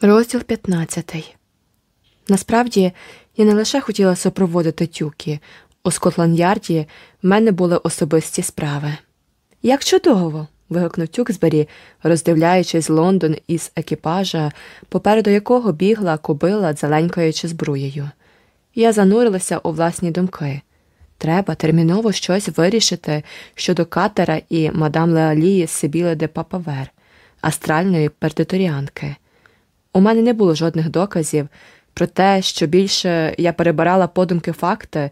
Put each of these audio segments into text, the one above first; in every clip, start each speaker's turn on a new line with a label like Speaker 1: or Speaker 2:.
Speaker 1: Розділ 15 Насправді я не лише хотіла супроводити Тюкі. У Скотланд-Ярді в мене були особисті справи. Як чудово. вигукнув Тюксбері, роздивляючись Лондон із екіпажа, попереду якого бігла кобила, дзеленькаючи збруєю. Я занурилася у власні думки. Треба терміново щось вирішити щодо Катера і мадам Леалії Сибіли де Папавер, астральної пердиторіанки. У мене не було жодних доказів про те, що більше я перебирала подумки факти,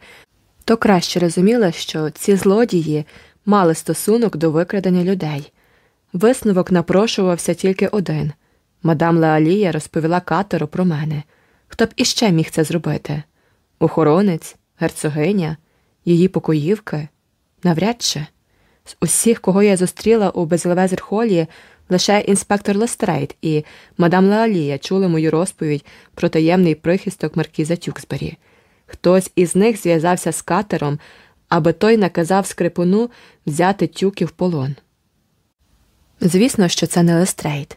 Speaker 1: то краще розуміла, що ці злодії мали стосунок до викрадення людей. Висновок напрошувався тільки один мадам Леалія розповіла катеру про мене. Хто б іще міг це зробити? Охоронець, герцогиня, її покоївки? Навряд чи. З усіх, кого я зустріла у Безілвезер-холі, лише інспектор Лестрейд і мадам Леалія чули мою розповідь про таємний прихисток маркіза Тюксбері. Хтось із них зв'язався з Катером, аби той наказав Скрипуну взяти Тюкі в полон. Звісно, що це не Лестрейд.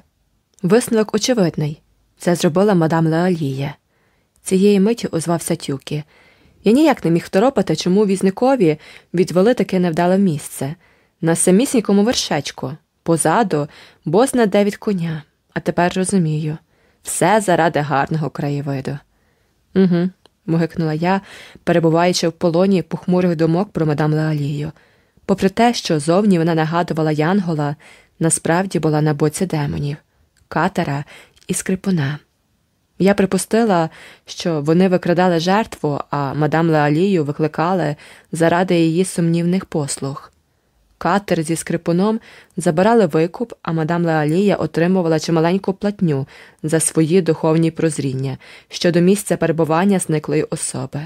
Speaker 1: Висновок очевидний це зробила мадам Леалія. Цієї миті озвався Тюкі. Я ніяк не міг второпати, чому візникові відвели таке невдале місце на самісінькому вершечку, позаду, босна де від коня, а тепер розумію все заради гарного краєвиду. Угу, мугикнула я, перебуваючи в полоні похмурих думок про мадам Леалію. Попри те, що зовні вона нагадувала Янгола, насправді була на боці демонів, катера і скрипуна. Я припустила, що вони викрадали жертву, а мадам Леалію викликали заради її сумнівних послуг. Катер зі скрипуном забирали викуп, а мадам Леалія отримувала чималеньку платню за свої духовні прозріння щодо місця перебування зниклої особи.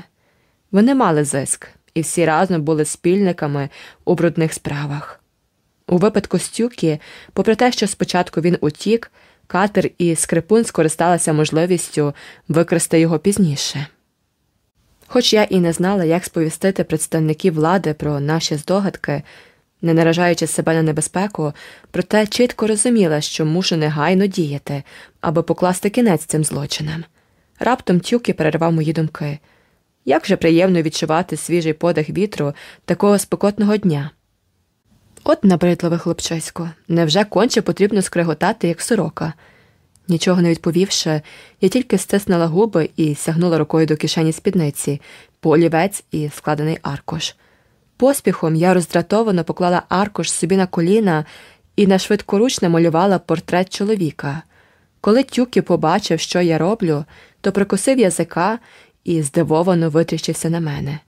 Speaker 1: Вони мали зиск і всі разом були спільниками у брудних справах. У випадку Стюкі, попри те, що спочатку він утік, катер і скрипун скористалися можливістю викрасти його пізніше. Хоч я і не знала, як сповістити представників влади про наші здогадки не наражаючи себе на небезпеку, проте чітко розуміла, що мушу негайно діяти, аби покласти кінець цим злочинам. Раптом тюки перервав мої думки. Як же приємно відчувати свіжий подих вітру такого спекотного дня. От, набридливе хлопчисько, невже конче потрібно скреготати, як сорока? Нічого не відповівши, я тільки стиснула губи і сягнула рукою до кишені спідниці, полівець і складений аркуш. Поспіхом я роздратовано поклала аркуш собі на коліна і нашвидкоруч намалювала портрет чоловіка. Коли Тюкі побачив, що я роблю, то прикусив язика і здивовано витріщився на мене.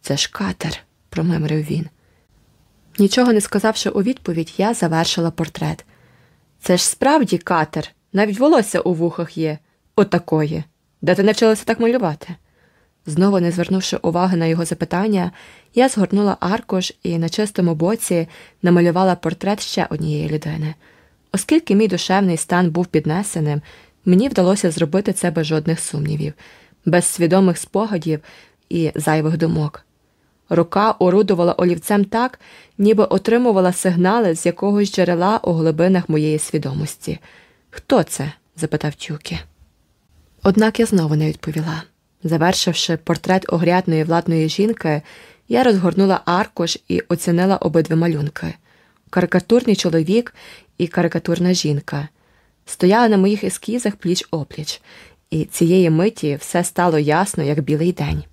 Speaker 1: Це ж катер, промимрив він. Нічого не сказавши у відповідь, я завершила портрет. Це ж справді катер, навіть волосся у вухах є, отакої. Де ти навчилася так малювати? Знову не звернувши уваги на його запитання, я згорнула аркуш і на чистому боці намалювала портрет ще однієї людини. Оскільки мій душевний стан був піднесеним, мені вдалося зробити це без жодних сумнівів, без свідомих спогадів і зайвих думок. Рука орудувала олівцем так, ніби отримувала сигнали з якогось джерела у глибинах моєї свідомості. Хто це? запитав Тюкі. Однак я знову не відповіла. Завершивши портрет огрядної владної жінки, я розгорнула аркуш і оцінила обидві малюнки карикатурний чоловік і карикатурна жінка. Стояли на моїх ескізах пліч опліч, і цієї миті все стало ясно, як білий день.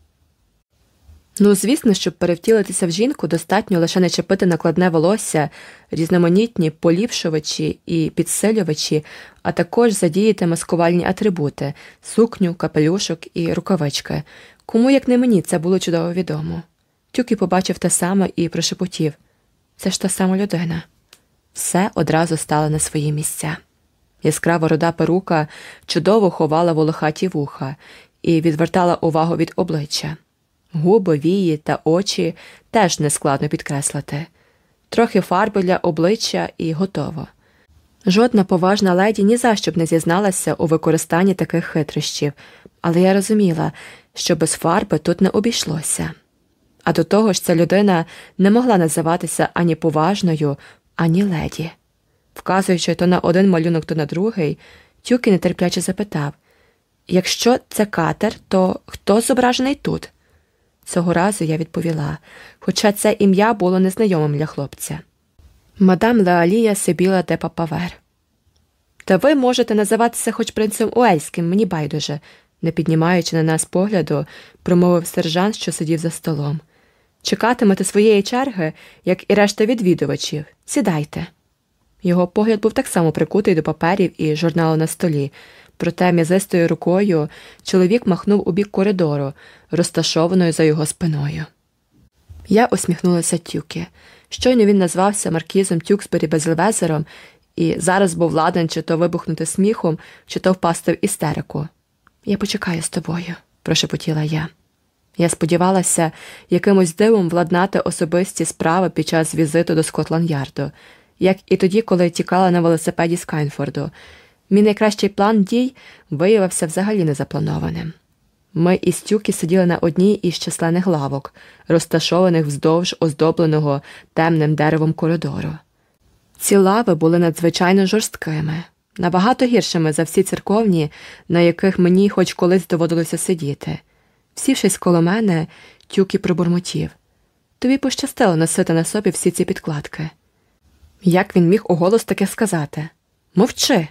Speaker 1: Ну, звісно, щоб перевтілитися в жінку, достатньо лише не чепити накладне волосся, різноманітні поліпшувачі і підсилювачі, а також задіяти маскувальні атрибути сукню, капелюшок і рукавички. Кому, як не мені, це було чудово відомо. Тюкі побачив те саме і прошепотів це ж та сама людина. Все одразу стало на свої місця. Яскрава руда перука чудово ховала волохаті вуха і відвертала увагу від обличчя. Губи, вії та очі теж нескладно підкреслити, трохи фарби для обличчя і готово. Жодна поважна леді ні за що б не зізналася у використанні таких хитрощів, але я розуміла, що без фарби тут не обійшлося. А до того ж, ця людина не могла називатися ані поважною, ані леді. Вказуючи то на один малюнок, то на другий, Тюкі нетерпляче запитав Якщо це Катер, то хто зображений тут? Цього разу я відповіла, хоча це ім'я було незнайомим для хлопця. Мадам Леалія Сибіла де Папавер. Та ви можете називатися хоч принцем Уельським, мені байдуже, не піднімаючи на нас погляду, промовив сержант, що сидів за столом. Чекатимете своєї черги, як і решта відвідувачів. Сідайте. Його погляд був так само прикутий до паперів і журналу на столі, проте м'язистою рукою чоловік махнув у бік коридору, розташованою за його спиною. Я усміхнулася тюки. Щойно він назвався Маркізом Тюксбері Безлевезером і зараз був ладен чи то вибухнути сміхом, чи то впасти в істерику. Я почекаю з тобою, прошепотіла я. Я сподівалася якимось дивом владнати особисті справи під час візиту до Скотланд-Ярду, як і тоді, коли тікала на велосипеді з Кайнфорду. Мій найкращий план дій виявився взагалі незапланованим. Ми із тюки сиділи на одній із численних лавок, розташованих вздовж оздобленого темним деревом коридору. Ці лави були надзвичайно жорсткими, набагато гіршими за всі церковні, на яких мені хоч колись доводилося сидіти. Сівшись коло мене, тюки пробурмотів. Тобі пощастило носити на собі всі ці підкладки. Як він міг уголос таке сказати? Мовчи.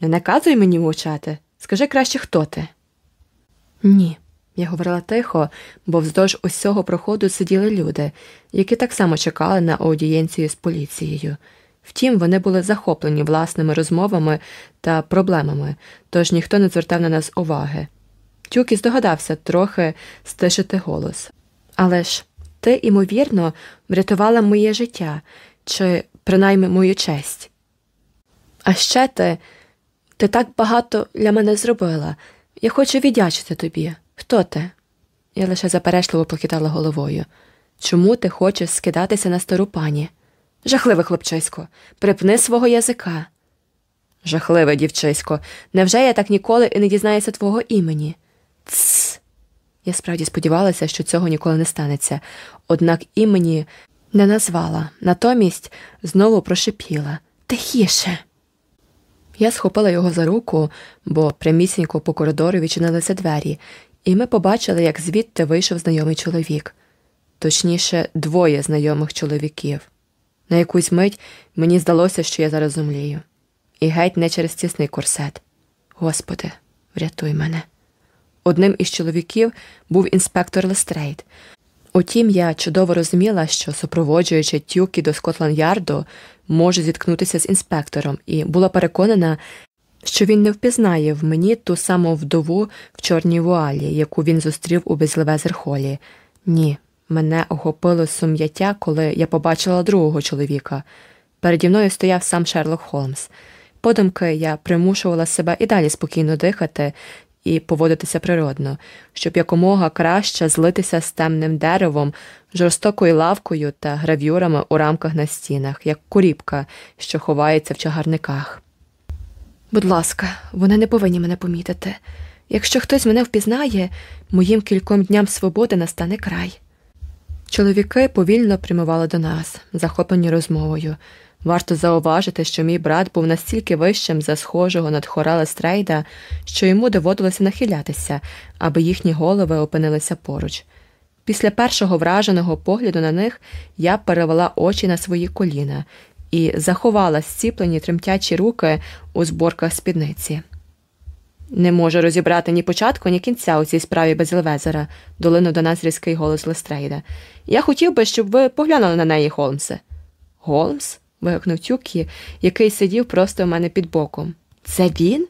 Speaker 1: Не наказуй мені мовчати. Скажи краще, хто ти. Ні. Я говорила тихо, бо вздовж усього проходу сиділи люди, які так само чекали на аудієнцію з поліцією. Втім, вони були захоплені власними розмовами та проблемами, тож ніхто не звертав на нас уваги. Тюкі здогадався трохи стишити голос. Але ж ти, імовірно, врятувала моє життя чи принаймні мою честь. А ще ти, ти так багато для мене зробила. Я хочу віддячити тобі. Хто ти? Я лише заперечливо похитала головою. Чому ти хочеш скидатися на стару пані? Жахливе хлопчисько, припни свого язика. Жахливе, дівчисько, невже я так ніколи і не дізнаюся твого імені? Цс. Я справді сподівалася, що цього ніколи не станеться, однак імені не назвала, натомість знову прошипіла тихіше. Я схопила його за руку, бо прямісінько по коридору відчинилися двері, і ми побачили, як звідти вийшов знайомий чоловік, точніше, двоє знайомих чоловіків. На якусь мить мені здалося, що я зараз зумлію. І геть не через тісний корсет. Господи, врятуй мене. Одним із чоловіків був інспектор Лестрейд. Утім, я чудово розуміла, що, супроводжуючи тюки до Скотланд-Ярду, може зіткнутися з інспектором, і була переконана, що він не впізнає в мені ту саму вдову в чорній вуалі, яку він зустрів у Безлевезерхолі. Ні, мене охопило сум'яття, коли я побачила другого чоловіка. Переді мною стояв сам Шерлок Холмс. Подумки я примушувала себе і далі спокійно дихати і поводитися природно, щоб якомога краще злитися з темним деревом, жорстокою лавкою та гравюрами у рамках на стінах, як куріпка, що ховається в чагарниках. Будь ласка, вони не повинні мене помітити. Якщо хтось мене впізнає, моїм кільком дням свободи настане край. Чоловіки повільно прямували до нас, захоплені розмовою. Варто зауважити, що мій брат був настільки вищим за схожого над Хорала Стрейда, що йому доводилося нахилятися, аби їхні голови опинилися поруч. Після першого враженого погляду на них я перевела очі на свої коліна і заховала зціплені тремтячі руки у зборках спідниці. Не можу розібрати ні початку, ні кінця у цій справі без Левезера, долинув до нас різкий голос Лестрейда. Я хотів би, щоб ви поглянули на неї, Холмсе. Голмс? Вигукнув Тюкі, який сидів просто у мене під боком. Це він?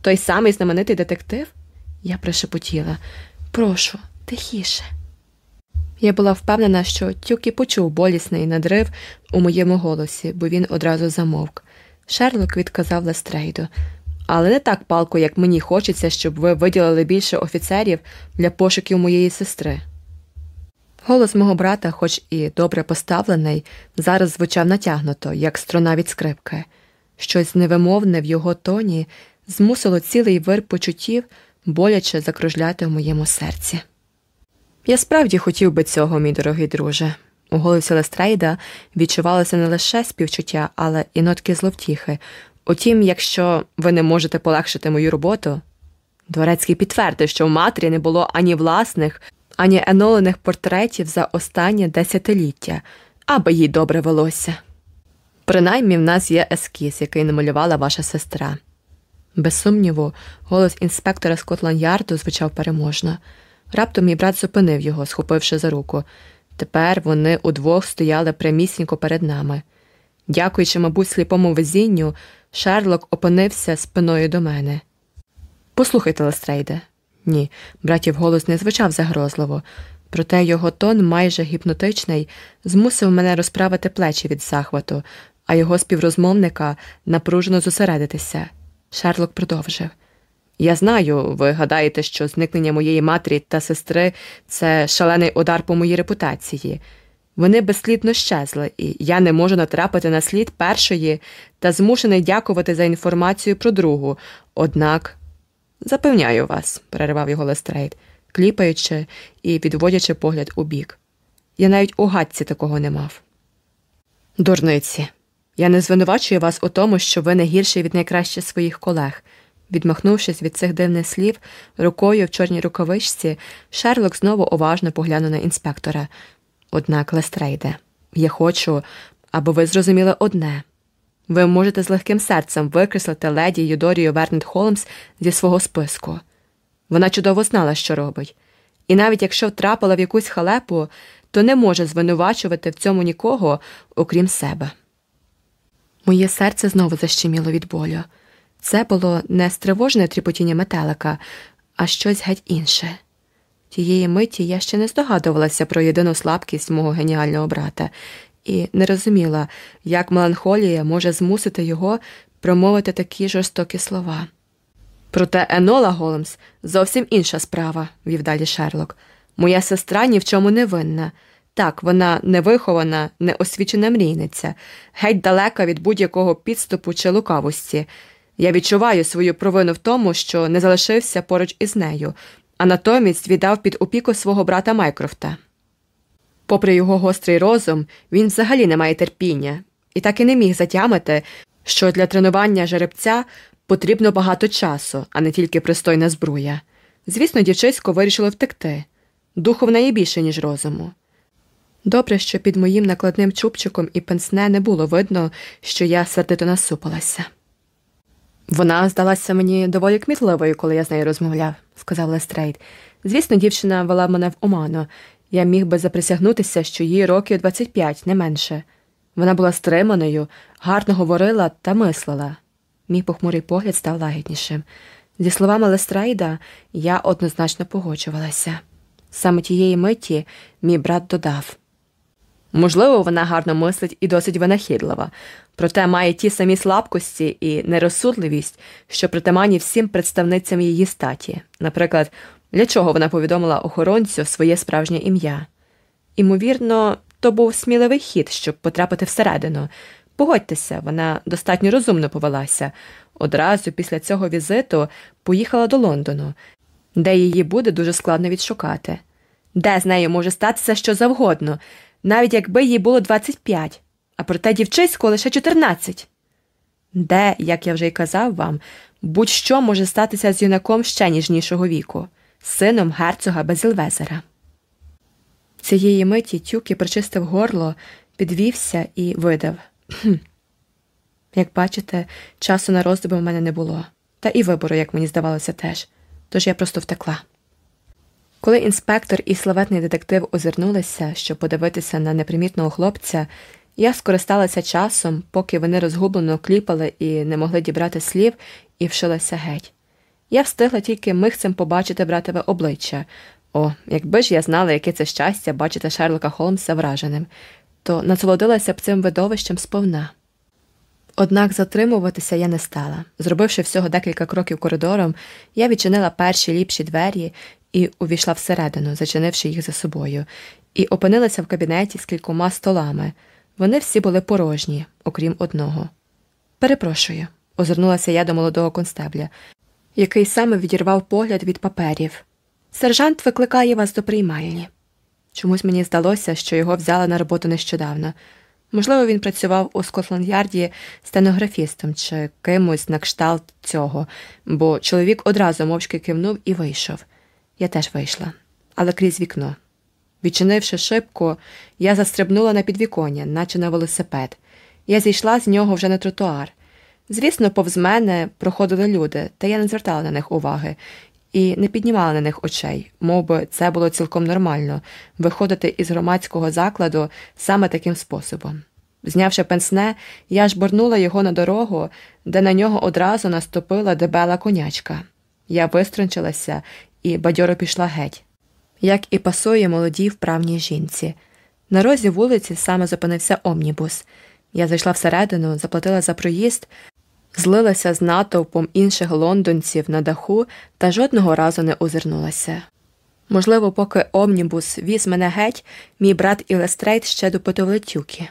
Speaker 1: Той самий знаменитий детектив? Я пришепотіла. Прошу, тихіше. Я була впевнена, що Тюкі почув болісний надрив у моєму голосі, бо він одразу замовк. Шерлок відказав Лестрейду. Але не так палко, як мені хочеться, щоб ви виділили більше офіцерів для пошуків моєї сестри. Голос мого брата, хоч і добре поставлений, зараз звучав натягнуто, як струна від скрипки. Щось невимовне в його тоні змусило цілий вир почуттів боляче закружляти в моєму серці. Я справді хотів би цього, мій дорогий друже. У голосі Лестрейда відчувалося не лише співчуття, але і нотки зловтіхи, Утім, якщо ви не можете полегшити мою роботу, Дворецький підтвердив, що в матері не було ані власних, ані енолених портретів за останнє десятиліття, аби їй добре велося. Принаймні в нас є ескіз, який намалювала ваша сестра. Без сумніву, голос інспектора Скотланд-Ярду звучав переможно. Раптом мій брат зупинив його, схопивши за руку. Тепер вони удвох стояли прямісінько перед нами. Дякуючи, мабуть, сліпому везінню, Шерлок опинився спиною до мене. Послухайте, Лестрейде. Ні, братів голос не звучав загрозливо, проте його тон, майже гіпнотичний, змусив мене розправити плечі від захвату, а його співрозмовника напружено зосередитися. Шерлок продовжив. Я знаю, ви гадаєте, що зникнення моєї матері та сестри це шалений удар по моїй репутації. Вони безслідно щезли, і я не можу натрапити на слід першої та змушений дякувати за інформацію про другу. Однак, запевняю вас, перервав його Лестрейд, кліпаючи і відводячи погляд убік. Я навіть у гадці такого не мав. Дурниці, я не звинувачую вас у тому, що ви не гірші від найкращих своїх колег. Відмахнувшись від цих дивних слів, рукою в чорній рукавичці, Шерлок знову уважно поглянув на інспектора. Однак, Лестрейде, я хочу, аби ви зрозуміли одне ви можете з легким серцем викреслити леді Юдорію Вернет Холмс зі свого списку. Вона чудово знала, що робить, і навіть якщо втрапила в якусь халепу, то не може звинувачувати в цьому нікого, окрім себе. Моє серце знову защеміло від болю. Це було не стривожне тріпотіння метелика, а щось геть інше. Тієї миті я ще не здогадувалася про єдину слабкість мого геніального брата і не розуміла, як меланхолія може змусити його промовити такі жорстокі слова. Проте Енола Голмс зовсім інша справа, вів далі Шерлок. Моя сестра ні в чому не винна. Так, вона невихована, неосвічена мрійниця, геть далека від будь-якого підступу чи лукавості. Я відчуваю свою провину в тому, що не залишився поруч із нею, а натомість віддав під опіку свого брата Майкрофта. Попри його гострий розум, він взагалі не має терпіння і так і не міг затямити, що для тренування жеребця потрібно багато часу, а не тільки пристойна збруя. Звісно, дівчисько вирішило втекти. Духу в неї більше, ніж розуму. Добре, що під моїм накладним чубчиком і пенсне не було видно, що я сердито насупилася. Вона здалася мені доволі кмітливою, коли я з нею розмовляв, сказав Лестрейд. Звісно, дівчина вела мене в оману. Я міг би заприсягнутися, що їй років 25, не менше. Вона була стриманою, гарно говорила та мислила. Мій похмурий погляд став лагіднішим. Зі словами Лестрейда, я однозначно погоджувалася. Саме тієї миті мій брат додав можливо, вона гарно мислить і досить винахідлива, проте має ті самі слабкості і нерозсудливість, що притаманні всім представницям її статі. Наприклад, для чого вона повідомила охоронцю своє справжнє ім'я. Імовірно, то був сміливий хід, щоб потрапити всередину. Погодьтеся, вона достатньо розумно повелася. Одразу після цього візиту поїхала до Лондону, де її буде дуже складно відшукати, де з нею може статися що завгодно, навіть якби їй було 25, а проте дівчисько лише 14. Де, як я вже й казав вам, будь-що може статися з юнаком ще ніжнішого віку, сином герцога Безілвезера. Цієї миті тюки причистив горло, підвівся і видав. Як бачите, часу на роздуби в мене не було, та і вибору, як мені здавалося, теж, тож я просто втекла. Коли інспектор і славетний детектив озирнулися, щоб подивитися на непримітного хлопця, я скористалася часом, поки вони розгублено кліпали і не могли дібрати слів, і вшилася геть. Я встигла тільки михцем побачити братове обличчя. О, якби ж я знала, яке це щастя бачити Шерлока Холмса враженим, то насолодилася б цим видовищем сповна. Однак затримуватися я не стала. Зробивши всього декілька кроків коридором, я відчинила перші ліпші двері і увійшла всередину, зачинивши їх за собою, і опинилася в кабінеті з кількома столами. Вони всі були порожні, окрім одного. Перепрошую, озирнулася я до молодого констебля, який саме відірвав погляд від паперів. Сержант викликає вас до приймальні. Чомусь мені здалося, що його взяли на роботу нещодавно. Можливо, він працював у Скотланд-Ярді стенографістом чи кимось на кшталт цього, бо чоловік одразу мовчки кивнув і вийшов. Я теж вийшла, але крізь вікно. Відчинивши шибку, я застрибнула на підвіконня, наче на велосипед. Я зійшла з нього вже на тротуар. Звісно, повз мене проходили люди, та я не звертала на них уваги і не піднімала на них очей, мов би це було цілком нормально виходити із громадського закладу саме таким способом. Знявши пенсне, я жбурнула його на дорогу, де на нього одразу наступила дебела конячка. Я виструнчилася і бадьоро пішла геть, як і пасує молодій вправній жінці. На розі вулиці саме зупинився омнібус. Я зайшла всередину, заплатила за проїзд, злилася з натовпом інших лондонців на даху та жодного разу не озирнулася. Можливо, поки омнібус віз мене геть, мій брат і Лестрейд ще допитували Тюкі.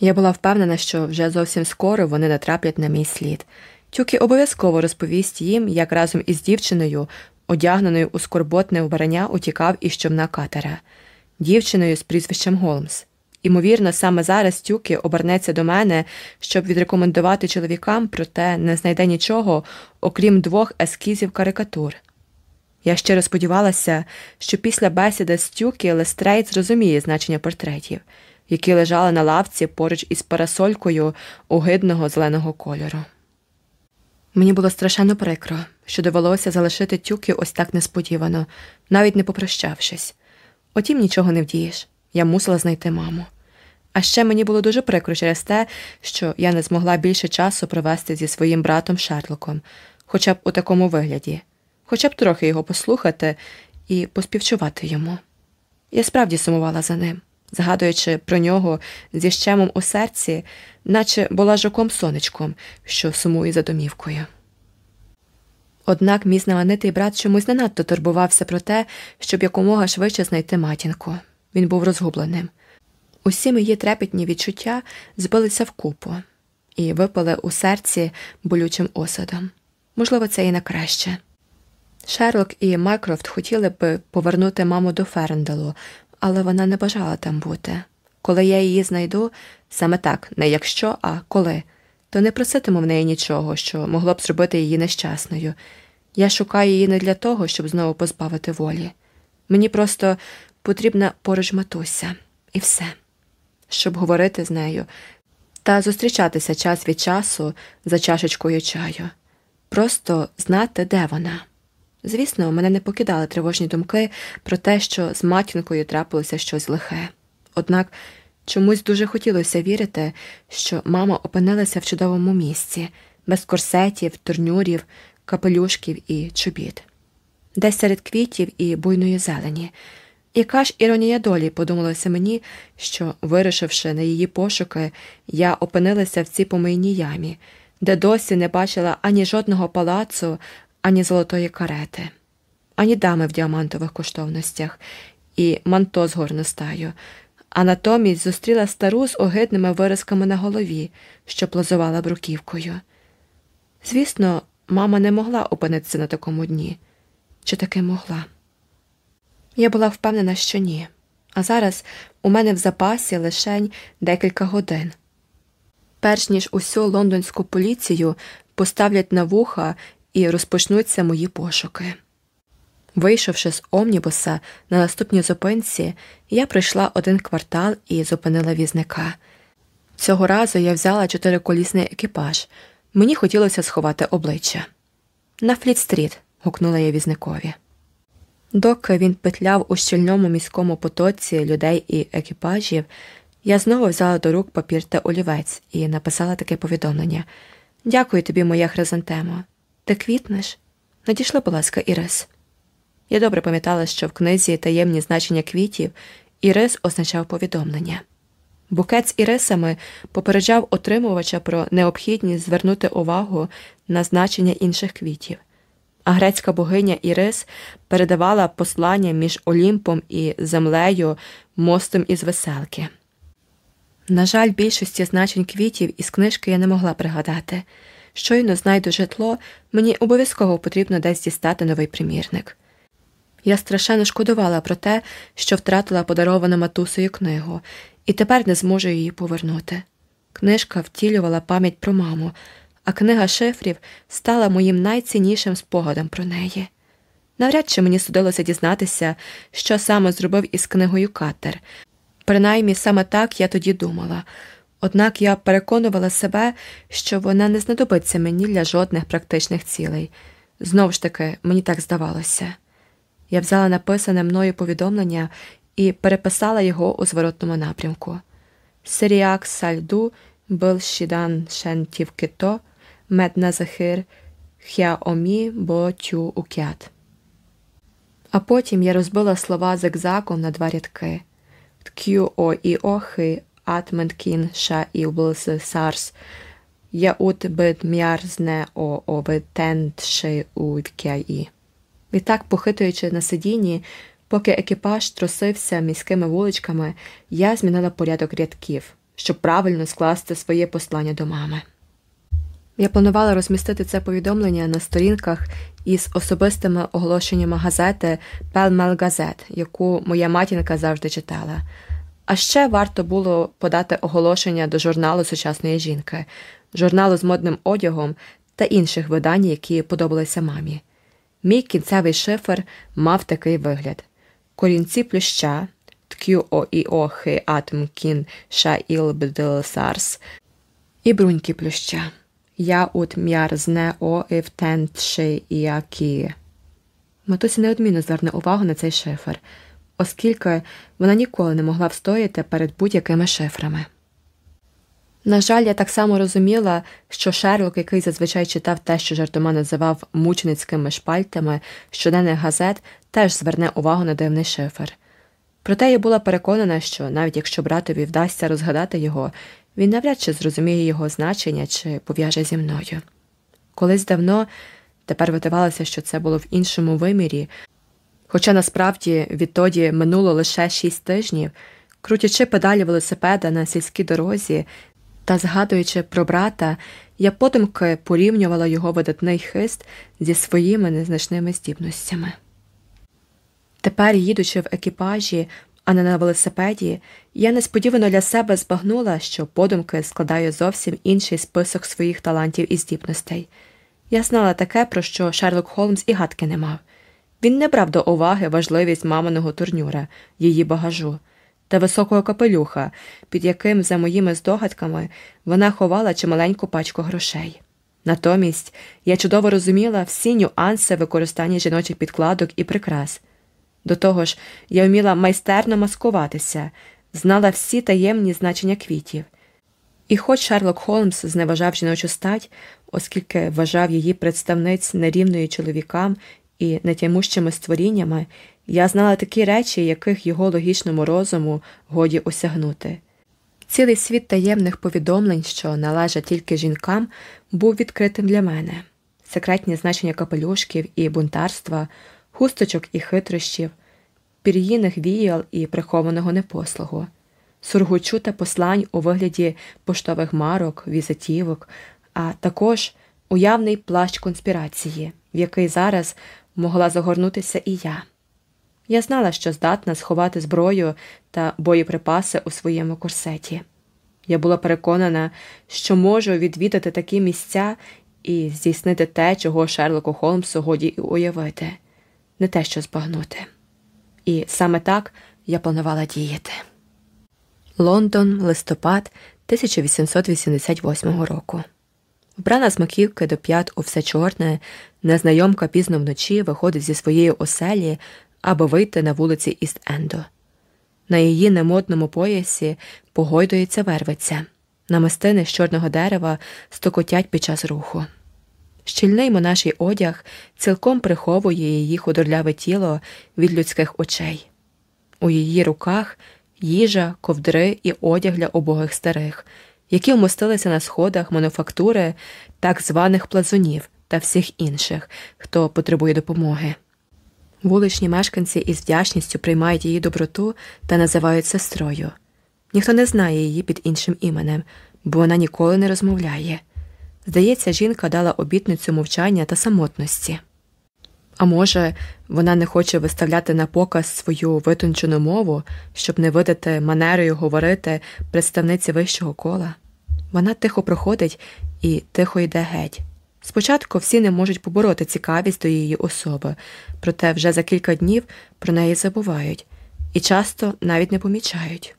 Speaker 1: Я була впевнена, що вже зовсім скоро вони натраплять на мій слід. Тюкі обов'язково розповість їм, як разом із дівчиною, одягненою у скорботне вбрання, утікав із човна Катера, дівчиною з прізвищем Голмс. Імовірно, саме зараз Тюкі обернеться до мене, щоб відрекомендувати чоловікам, проте не знайде нічого, окрім двох ескізів карикатур. Я щиро сподівалася, що після бесіди з Тюкі Лестрейд зрозуміє значення портретів, які лежали на лавці поруч із парасолькою огидного зеленого кольору. Мені було страшенно прикро, що довелося залишити Тюкі ось так несподівано, навіть не попрощавшись. Утім, нічого не вдієш. Я мусила знайти маму. А ще мені було дуже прикро через те, що я не змогла більше часу провести зі своїм братом Шерлоком, хоча б у такому вигляді, хоча б трохи його послухати і поспівчувати йому. Я справді сумувала за ним, згадуючи про нього зі щемом у серці, наче була жоком сонечком, що сумує за домівкою. Однак мій знаменитий брат чомусь не надто турбувався про те, щоб якомога швидше знайти матінку. Він був розгубленим. Усі мої трепетні відчуття збилися вкупу і випали у серці болючим осадом. Можливо, це і на краще. Шерлок і Майкрофт хотіли б повернути маму до Ференделу, але вона не бажала там бути. Коли я її знайду, саме так, не якщо, а коли, то не проситиму в неї нічого, що могло б зробити її нещасною. Я шукаю її не для того, щоб знову позбавити волі. Мені просто потрібна поруч матуся, і все, щоб говорити з нею та зустрічатися час від часу за чашечкою чаю, просто знати, де вона. Звісно, мене не покидали тривожні думки про те, що з матінкою трапилося щось лихе. Однак чомусь дуже хотілося вірити, що мама опинилася в чудовому місці, без корсетів, турнюрів, капелюшків і чобіт, десь серед квітів і буйної зелені. Яка ж іронія долі подумалося мені, що, вирушивши на її пошуки, я опинилася в цій помийній ямі, де досі не бачила ані жодного палацу, ані золотої карети, ані дами в діамантових коштовностях і манто з горностаю, а натомість зустріла стару з огидними виразками на голові, що плазувала бруківкою. Звісно, мама не могла опинитися на такому дні, чи таки могла. Я була впевнена, що ні, а зараз у мене в запасі лишень декілька годин. Перш ніж усю лондонську поліцію поставлять на вуха і розпочнуться мої пошуки. Вийшовши з омнібуса на наступній зупинці, я пройшла один квартал і зупинила візника. Цього разу я взяла чотириколісний екіпаж. Мені хотілося сховати обличчя. На Фліт-стріт, гукнула я візникові. Доки він петляв у щільному міському потоці людей і екіпажів, я знову взяла до рук папір та олівець і написала таке повідомлення Дякую тобі, моя хризантемо. Ти квітнеш? Надійшли, будь ласка, Ірис. Я добре пам'ятала, що в книзі таємні значення квітів Ірис означав повідомлення. Букет з ірисами попереджав отримувача про необхідність звернути увагу на значення інших квітів а грецька богиня Ірис передавала послання між Олімпом і землею мостом із веселки. На жаль, більшості значень квітів із книжки я не могла пригадати. Щойно знайду житло, мені обов'язково потрібно десь дістати новий примірник. Я страшенно шкодувала про те, що втратила подаровану матусею книгу, і тепер не зможу її повернути. Книжка втілювала пам'ять про маму, а книга шифрів стала моїм найціннішим спогадом про неї. Навряд чи мені судилося дізнатися, що саме зробив із книгою Катер. Принаймні саме так я тоді думала, однак я переконувала себе, що вона не знадобиться мені для жодних практичних цілей. Знову ж таки, мені так здавалося. Я взяла написане мною повідомлення і переписала його у зворотному напрямку. Сиріак сальду был щідан медназахир, хяомі тю укят. А потім я розбила слова зигзагом на два рядки. Ткю о і охи, атменткін ша і облс сарс, я ут бит м'ярзне о обитент ши уткяї. Відтак, похитуючи на сидінні, поки екіпаж трусився міськими вуличками, я змінила порядок рядків, щоб правильно скласти своє послання до мами. Я планувала розмістити це повідомлення на сторінках із особистими оголошеннями газети Пелмел Газет, яку моя матінка завжди читала. А ще варто було подати оголошення до журналу сучасної жінки, журналу з модним одягом та інших видань, які подобалися мамі. Мій кінцевий шифр мав такий вигляд: корінці плюща, ткю о і охи атм кін ша і бруньки плюща. Я ут м'ярзне о і втентши. Матуся неодмінно зверне увагу на цей шифр, оскільки вона ніколи не могла встояти перед будь-якими шифрами. На жаль, я так само розуміла, що Шерлок, який зазвичай читав те, що жартома називав мученицькими шпальтами щоденних газет, теж зверне увагу на дивний шифр. Проте я була переконана, що навіть якщо братові вдасться розгадати його, він навряд чи зрозуміє його значення чи пов'яже зі мною. Колись давно тепер видавалося, що це було в іншому вимірі, хоча насправді відтоді минуло лише шість тижнів, крутячи педалі велосипеда на сільській дорозі, та, згадуючи про брата, я потомки порівнювала його видатний хист зі своїми незначними здібностями. Тепер, їдучи в екіпажі, а не на велосипеді, я несподівано для себе збагнула, що подумки складаю зовсім інший список своїх талантів і здібностей. Я знала таке, про що Шерлок Холмс і гадки не мав. Він не брав до уваги важливість маминого турнюра, її багажу та високого капелюха, під яким, за моїми здогадками, вона ховала чималеньку пачку грошей. Натомість я чудово розуміла всі нюанси використання жіночих підкладок і прикрас. До того ж, я вміла майстерно маскуватися, знала всі таємні значення квітів. І хоч Шерлок Холмс зневажав жіночу стать, оскільки вважав її представниць нерівною чоловікам і нетямущими створіннями, я знала такі речі, яких його логічному розуму годі осягнути. Цілий світ таємних повідомлень, що належать тільки жінкам, був відкритим для мене секретні значення капелюшків і бунтарства, хусточок і хитрощів, пір'їних віял і прихованого непослугу, сургучу та послань у вигляді поштових марок, візитівок, а також уявний плащ конспірації, в який зараз могла загорнутися і я. Я знала, що здатна сховати зброю та боєприпаси у своєму корсеті. Я була переконана, що можу відвідати такі місця і здійснити те, чого Шерлоку Холмсу годі і уявити, не те, що збагнути. І саме так я планувала діяти. Лондон, листопад 1888 року. Вбрана з маківки до п'ят у все чорне, незнайомка пізно вночі виходить зі своєї оселі, аби вийти на вулиці Іст Ендо. На її немодному поясі погойдується вервиця, намистини з чорного дерева стокотять під час руху. Щільний монаший одяг цілком приховує її худорляве тіло від людських очей. У її руках їжа, ковдри і одяг для обогих старих, які вмостилися на сходах мануфактури так званих плазунів та всіх інших, хто потребує допомоги. Вуличні мешканці із вдячністю приймають її доброту та називають сестрою. Ніхто не знає її під іншим іменем, бо вона ніколи не розмовляє. Здається, жінка дала обітницю мовчання та самотності. А може, вона не хоче виставляти на показ свою витончену мову, щоб не видати манерою говорити представниці вищого кола. Вона тихо проходить і тихо йде геть. Спочатку всі не можуть побороти цікавість до її особи, проте вже за кілька днів про неї забувають і часто навіть не помічають.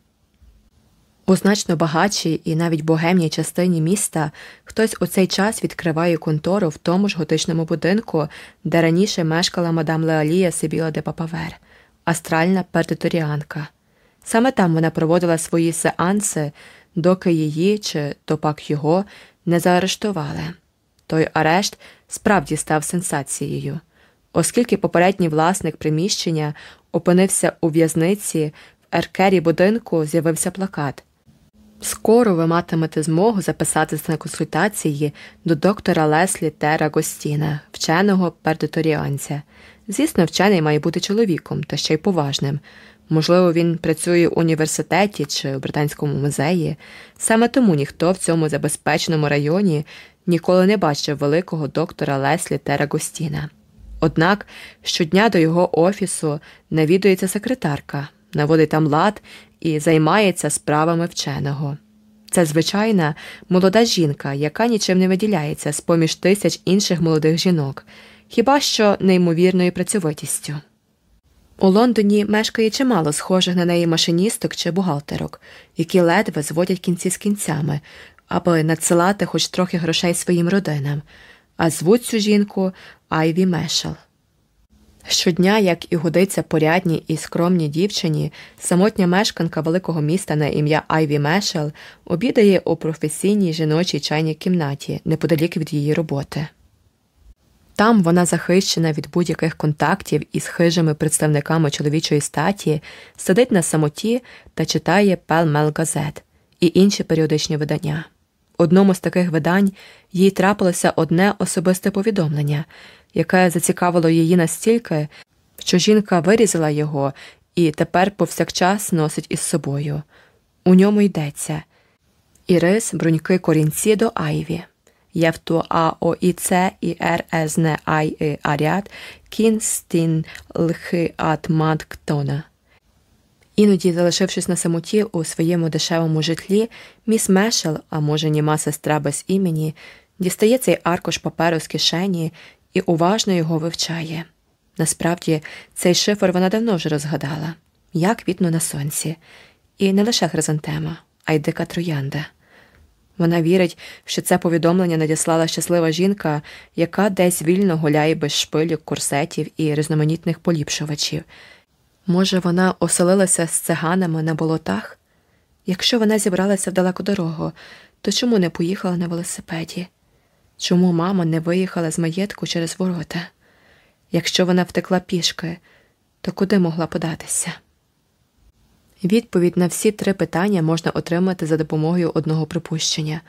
Speaker 1: У значно багатшій і навіть богемній частині міста хтось у цей час відкриває контору в тому ж готичному будинку, де раніше мешкала мадам Лелія Сибіла де Папавер, астральна пердиторіанка. Саме там вона проводила свої сеанси, доки її чи то пак його не заарештували. Той арешт справді став сенсацією, оскільки попередній власник приміщення опинився у в'язниці, в еркері будинку з'явився плакат. Скоро ви матимете змогу записатися на консультації до доктора Леслі Тера Гостіна, вченого пердиторіанця. Звісно, вчений має бути чоловіком та ще й поважним. Можливо, він працює в університеті чи в Британському музеї. Саме тому ніхто в цьому забезпеченому районі ніколи не бачив великого доктора Леслі Тера Гостіна. Однак щодня до його офісу навідується секретарка, наводить там лад і займається справами вченого. Це звичайна молода жінка, яка нічим не виділяється з поміж тисяч інших молодих жінок, хіба що неймовірною працьовитістю. У Лондоні мешкає чимало схожих на неї машиністок чи бухгалтерок, які ледве зводять кінці з кінцями, аби надсилати хоч трохи грошей своїм родинам, а звуть цю жінку Айві Мешел. Щодня, як і годиться порядній і скромній дівчині, самотня мешканка великого міста на ім'я Айві Мешел обідає у професійній жіночій чайній кімнаті неподалік від її роботи. Там вона захищена від будь-яких контактів із хижими представниками чоловічої статі, сидить на самоті та читає Пел-Мел газет і інші періодичні видання. Одному з таких видань їй трапилося одне особисте повідомлення яке зацікавило її настільки, що жінка вирізала його і тепер повсякчас носить із собою. У ньому йдеться Ірис, бруньки корінці до Айві. Євту А О І Не Ай І Аряд Кін Стін Лхи Ат Мад Ктона. Іноді, залишившись на самоті у своєму дешевому житлі, міс Мешел, а може, німа сестра без імені, дістає цей аркуш паперу з кишені і уважно його вивчає. Насправді, цей шифр вона давно вже розгадала, як квітну на сонці, і не лише хризантема, а й дика троянда. Вона вірить, що це повідомлення надіслала щаслива жінка, яка десь вільно гуляє без шпилюк, курсетів і різноманітних поліпшувачів. Може, вона оселилася з циганами на болотах? Якщо вона зібралася в далеку дорогу, то чому не поїхала на велосипеді? Чому мама не виїхала з маєтку через ворота? Якщо вона втекла пішки, то куди могла податися? Відповідь на всі три питання можна отримати за допомогою одного припущення.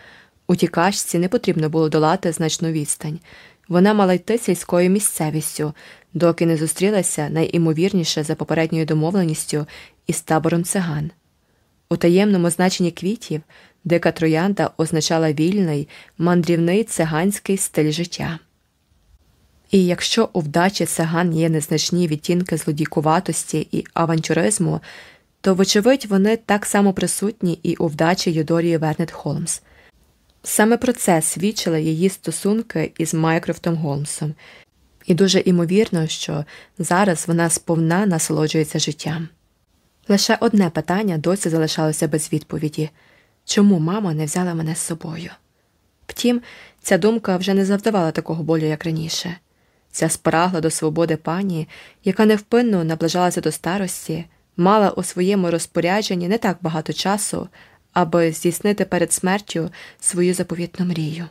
Speaker 1: У тікачці не потрібно було долати значну відстань. Вона мала йти сільською місцевістю, доки не зустрілася найімовірніше за попередньою домовленістю із табором циган. У таємному значенні квітів Дика троянда означала вільний, мандрівний циганський стиль життя. І якщо у вдачі циган є незначні відтінки злодійкуватості і авантюризму, то, вочевидь, вони так само присутні і у вдачі Юдорії Вернет Холмс. Саме про це свідчили її стосунки із Майкрофтом Голмсом, і дуже імовірно, що зараз вона сповна насолоджується життям. Лише одне питання досі залишалося без відповіді чому мама не взяла мене з собою. Втім, ця думка вже не завдавала такого болю, як раніше. Ця спрагла до свободи пані, яка невпинно наближалася до старості, мала у своєму розпорядженні не так багато часу, аби здійснити перед смертю свою заповітну мрію.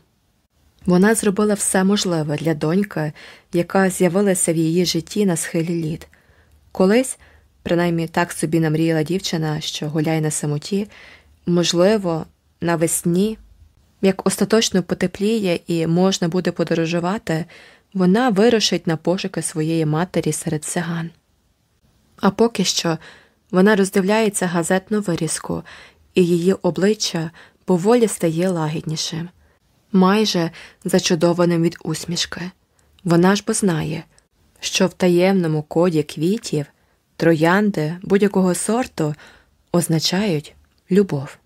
Speaker 1: Вона зробила все можливе для доньки, яка з'явилася в її житті на схилі літ. Колись, принаймні так собі намріяла дівчина, що гуляє на самоті, Можливо, навесні, як остаточно потепліє і можна буде подорожувати, вона вирушить на пошуки своєї матері серед циган. А поки що вона роздивляється газетну вирізку, і її обличчя поволі стає лагіднішим, майже зачудованим від усмішки. Вона ж бо знає, що в таємному коді квітів троянди будь-якого сорту означають любов.